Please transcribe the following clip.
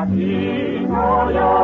Aleluya.